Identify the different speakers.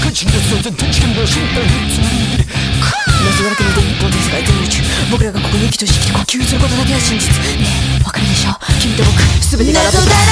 Speaker 1: 全然知見が心配につもり謎だらけの電波ですが全宇宙僕らがここに生きとし生きて呼吸することだけは真実ねえわかるでしょ君と僕全てが
Speaker 2: 謎だらけ